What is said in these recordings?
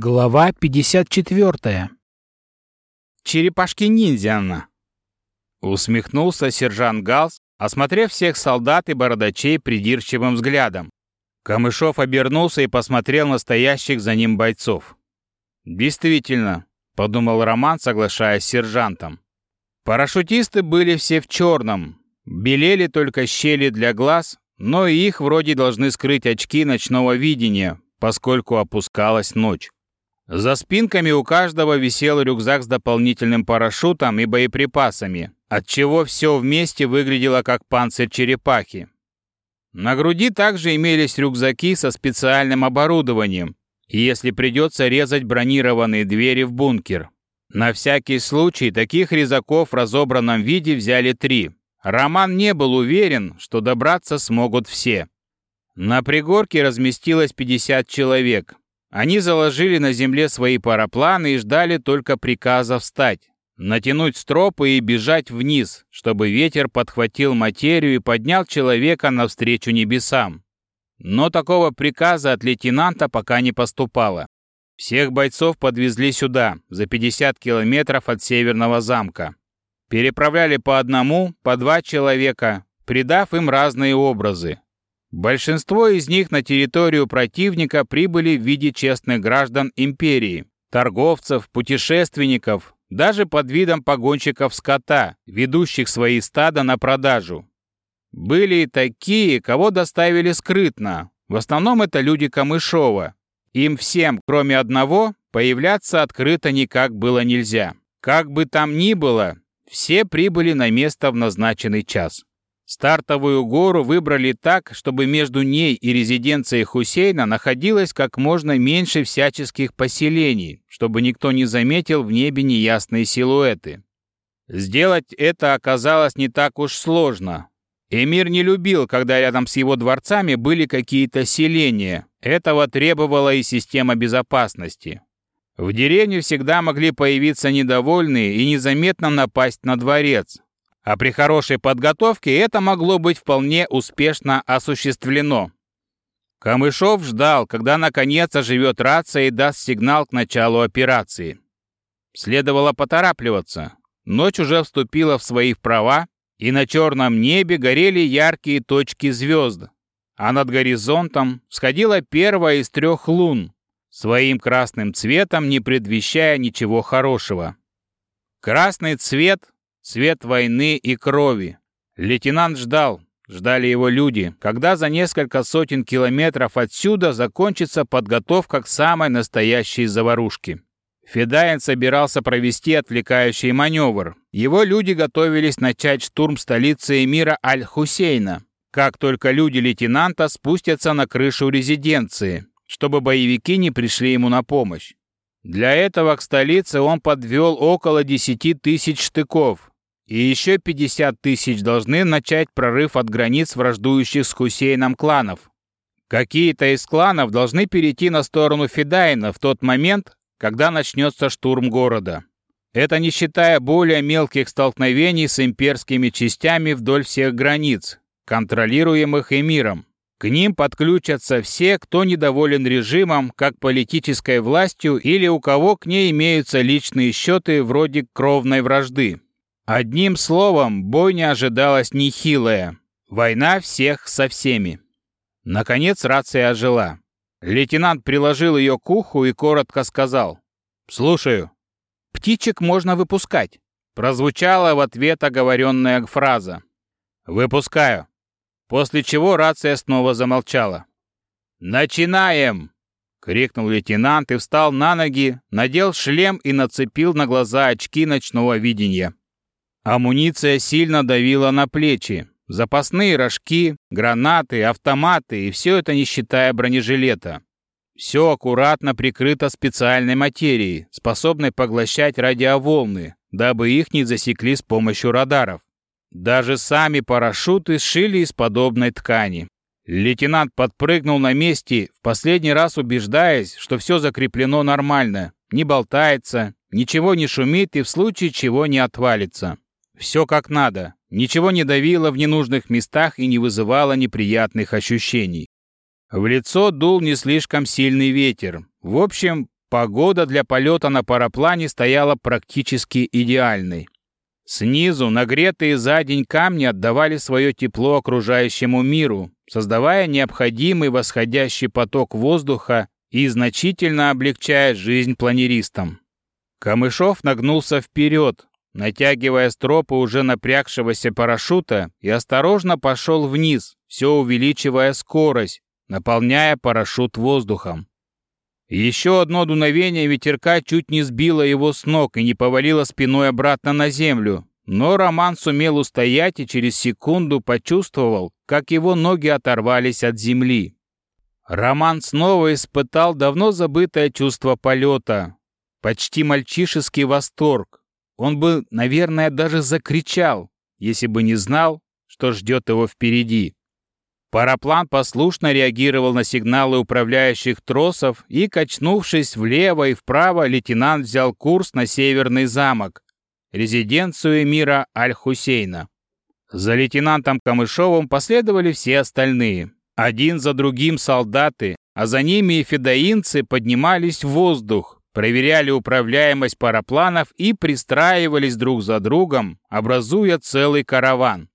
Глава 54. Черепашки-ниндзя она. Усмехнулся сержант Галс, осмотрев всех солдат и бородачей придирчивым взглядом. Камышов обернулся и посмотрел на стоящих за ним бойцов. «Действительно», — подумал Роман, соглашаясь с сержантом. Парашютисты были все в черном, белели только щели для глаз, но и их вроде должны скрыть очки ночного видения, поскольку опускалась ночь. За спинками у каждого висел рюкзак с дополнительным парашютом и боеприпасами, отчего все вместе выглядело как панцирь черепахи. На груди также имелись рюкзаки со специальным оборудованием, если придется резать бронированные двери в бункер. На всякий случай таких резаков в разобранном виде взяли три. Роман не был уверен, что добраться смогут все. На пригорке разместилось 50 человек, они заложили на земле свои парапланы и ждали только приказа встать, натянуть стропы и бежать вниз, чтобы ветер подхватил материю и поднял человека навстречу небесам. Но такого приказа от лейтенанта пока не поступало. Всех бойцов подвезли сюда, за 50 километров от Северного замка. Переправляли по одному, по два человека, придав им разные образы, Большинство из них на территорию противника прибыли в виде честных граждан империи, торговцев, путешественников, даже под видом погонщиков скота, ведущих свои стада на продажу. Были и такие, кого доставили скрытно. В основном это люди Камышова. Им всем, кроме одного, появляться открыто никак было нельзя. Как бы там ни было, все прибыли на место в назначенный час. Стартовую гору выбрали так, чтобы между ней и резиденцией Хусейна находилось как можно меньше всяческих поселений, чтобы никто не заметил в небе неясные силуэты. Сделать это оказалось не так уж сложно. Эмир не любил, когда рядом с его дворцами были какие-то селения. Этого требовала и система безопасности. В деревне всегда могли появиться недовольные и незаметно напасть на дворец, а при хорошей подготовке это могло быть вполне успешно осуществлено. Камышов ждал, когда наконец оживет рация и даст сигнал к началу операции. Следовало поторапливаться. Ночь уже вступила в свои права, и на черном небе горели яркие точки звезд, а над горизонтом сходила первая из трех лун, своим красным цветом не предвещая ничего хорошего. Красный цвет Цвет войны и крови. Лейтенант ждал, ждали его люди, когда за несколько сотен километров отсюда закончится подготовка к самой настоящей заварушке. Федаин собирался провести отвлекающий маневр. Его люди готовились начать штурм столицы эмира Аль-Хусейна, как только люди лейтенанта спустятся на крышу резиденции, чтобы боевики не пришли ему на помощь. Для этого к столице он подвел около 10 тысяч штыков, и еще 50 тысяч должны начать прорыв от границ враждующих с Хусейном кланов. Какие-то из кланов должны перейти на сторону Федайна в тот момент, когда начнется штурм города. Это не считая более мелких столкновений с имперскими частями вдоль всех границ, контролируемых эмиром. К ним подключатся все, кто недоволен режимом, как политической властью или у кого к ней имеются личные счеты вроде кровной вражды. Одним словом, бойня ожидалась нехилая. Война всех со всеми. Наконец рация ожила. Лейтенант приложил ее к уху и коротко сказал. «Слушаю». «Птичек можно выпускать», — прозвучала в ответ оговоренная фраза. «Выпускаю». После чего рация снова замолчала. «Начинаем!» — крикнул лейтенант и встал на ноги, надел шлем и нацепил на глаза очки ночного видения. Амуниция сильно давила на плечи. Запасные рожки, гранаты, автоматы и все это не считая бронежилета. Все аккуратно прикрыто специальной материей, способной поглощать радиоволны, дабы их не засекли с помощью радаров. Даже сами парашюты сшили из подобной ткани. Лейтенант подпрыгнул на месте, в последний раз убеждаясь, что все закреплено нормально, не болтается, ничего не шумит и в случае чего не отвалится. Все как надо, ничего не давило в ненужных местах и не вызывало неприятных ощущений. В лицо дул не слишком сильный ветер. В общем, погода для полета на параплане стояла практически идеальной. Снизу нагретые за день камни отдавали свое тепло окружающему миру, создавая необходимый восходящий поток воздуха и значительно облегчая жизнь планеристам. Камышов нагнулся вперед, натягивая стропы уже напрягшегося парашюта и осторожно пошел вниз, все увеличивая скорость, наполняя парашют воздухом. Еще одно дуновение ветерка чуть не сбило его с ног и не повалило спиной обратно на землю. Но Роман сумел устоять и через секунду почувствовал, как его ноги оторвались от земли. Роман снова испытал давно забытое чувство полета. Почти мальчишеский восторг. Он бы, наверное, даже закричал, если бы не знал, что ждет его впереди. Параплан послушно реагировал на сигналы управляющих тросов и, качнувшись влево и вправо, лейтенант взял курс на северный замок, резиденцию эмира Аль-Хусейна. За лейтенантом Камышовым последовали все остальные. Один за другим солдаты, а за ними и федоинцы поднимались в воздух, проверяли управляемость парапланов и пристраивались друг за другом, образуя целый караван.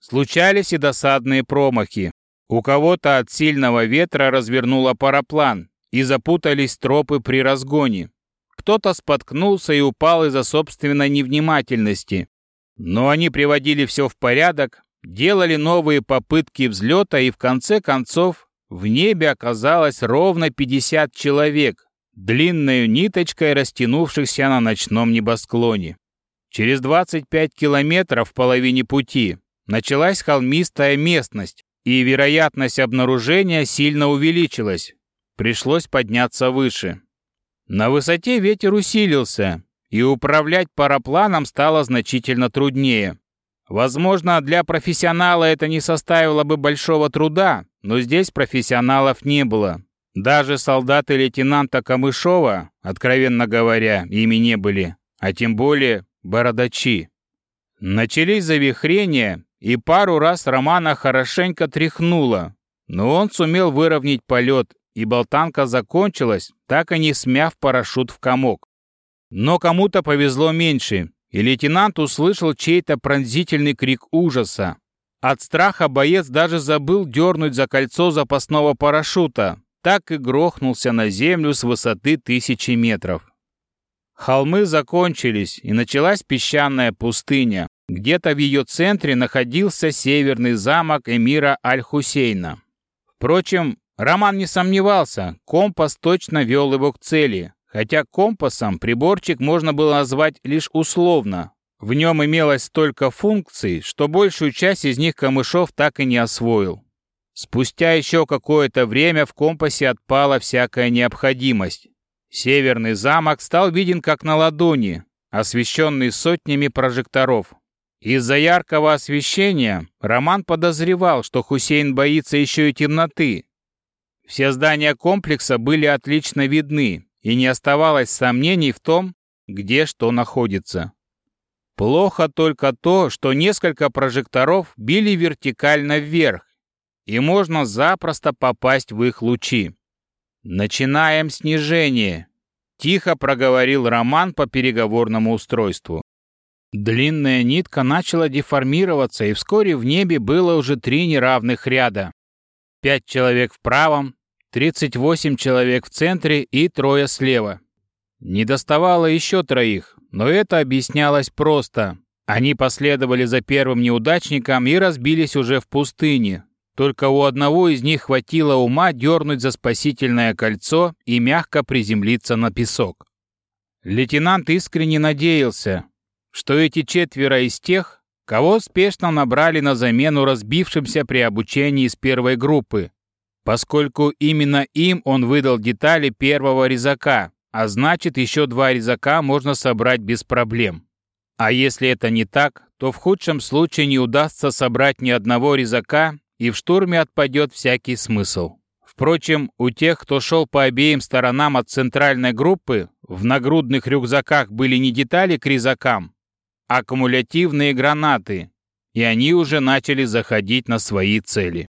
Случались и досадные промахи. У кого-то от сильного ветра развернуло параплан, и запутались тропы при разгоне. Кто-то споткнулся и упал из-за собственной невнимательности. Но они приводили все в порядок, делали новые попытки взлета, и в конце концов в небе оказалось ровно 50 человек, длинной ниточкой растянувшихся на ночном небосклоне. Через 25 километров в половине пути началась холмистая местность, и вероятность обнаружения сильно увеличилась. Пришлось подняться выше. На высоте ветер усилился, и управлять парапланом стало значительно труднее. Возможно, для профессионала это не составило бы большого труда, но здесь профессионалов не было. Даже солдаты лейтенанта Камышова, откровенно говоря, ими не были, а тем более бородачи. Начались завихрения, и пару раз Романа хорошенько тряхнуло, но он сумел выровнять полет, и болтанка закончилась, так и не смяв парашют в комок. Но кому-то повезло меньше, и лейтенант услышал чей-то пронзительный крик ужаса. От страха боец даже забыл дернуть за кольцо запасного парашюта, так и грохнулся на землю с высоты тысячи метров. Холмы закончились, и началась песчаная пустыня. Где-то в ее центре находился северный замок эмира Аль-Хусейна. Впрочем, Роман не сомневался, компас точно вел его к цели, хотя компасом приборчик можно было назвать лишь условно. В нем имелось столько функций, что большую часть из них Камышов так и не освоил. Спустя еще какое-то время в компасе отпала всякая необходимость. Северный замок стал виден как на ладони, освещенный сотнями прожекторов. Из-за яркого освещения Роман подозревал, что Хусейн боится еще и темноты. Все здания комплекса были отлично видны, и не оставалось сомнений в том, где что находится. Плохо только то, что несколько прожекторов били вертикально вверх, и можно запросто попасть в их лучи. «Начинаем снижение», — тихо проговорил Роман по переговорному устройству. Длинная нитка начала деформироваться, и вскоре в небе было уже три неравных ряда. Пять человек в правом, 38 человек в центре и трое слева. Не доставало еще троих, но это объяснялось просто. Они последовали за первым неудачником и разбились уже в пустыне. Только у одного из них хватило ума дернуть за спасительное кольцо и мягко приземлиться на песок. Лейтенант искренне надеялся, что эти четверо из тех, кого спешно набрали на замену разбившимся при обучении из первой группы, поскольку именно им он выдал детали первого резака, а значит еще два резака можно собрать без проблем. А если это не так, то в худшем случае не удастся собрать ни одного резака, и в штурме отпадет всякий смысл. Впрочем, у тех, кто шел по обеим сторонам от центральной группы, в нагрудных рюкзаках были не детали к резакам, аккумулятивные гранаты, и они уже начали заходить на свои цели.